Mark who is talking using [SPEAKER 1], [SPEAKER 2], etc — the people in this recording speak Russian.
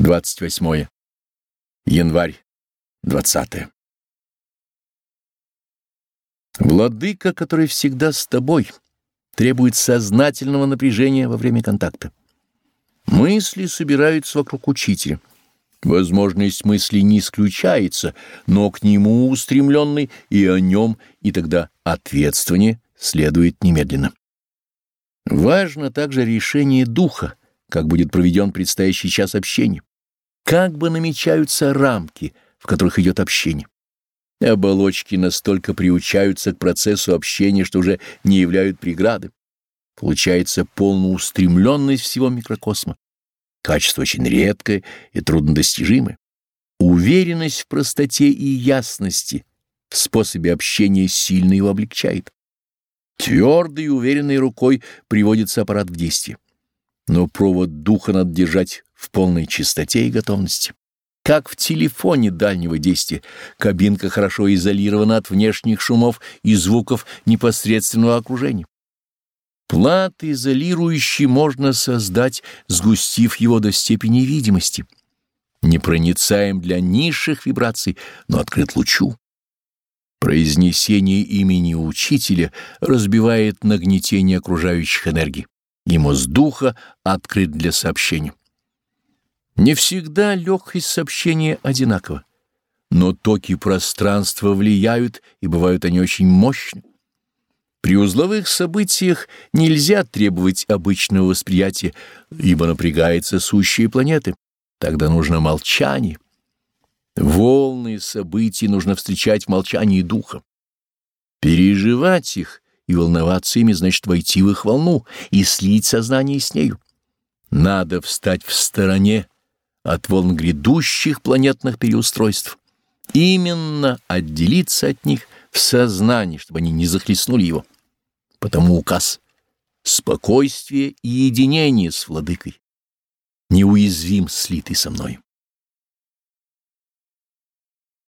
[SPEAKER 1] 28 январь 20 Владыка, который всегда с тобой, требует сознательного напряжения во время контакта. Мысли собираются вокруг учителя. Возможность мысли не исключается, но к нему устремленный и о нем, и тогда ответственнее следует немедленно. Важно также решение духа, как будет проведен предстоящий час общения, как бы намечаются рамки, в которых идет общение. Оболочки настолько приучаются к процессу общения, что уже не являют преграды. Получается полноустремленность всего микрокосма. Качество очень редкое и труднодостижимое. Уверенность в простоте и ясности в способе общения сильно его облегчает. Твердой и уверенной рукой приводится аппарат в действие. Но провод духа надо держать в полной чистоте и готовности. Как в телефоне дальнего действия, кабинка хорошо изолирована от внешних шумов и звуков непосредственного окружения. Плат изолирующий можно создать, сгустив его до степени видимости. Непроницаем для низших вибраций, но открыт лучу. Произнесение имени учителя разбивает нагнетение окружающих энергий, и мозг духа открыт для сообщения. Не всегда легкость сообщения одинакова, но токи пространства влияют, и бывают они очень мощны. При узловых событиях нельзя требовать обычного восприятия, ибо напрягается сущие планеты. Тогда нужно молчание. Волны событий нужно встречать в молчании духа. Переживать их и волноваться ими значит войти в их волну и слить сознание с нею. Надо встать в стороне от волн грядущих планетных переустройств. Именно отделиться от них в сознании, чтобы они не захлестнули его. Потому указ — спокойствие и единение с владыкой. Неуязвим, слитый со мной.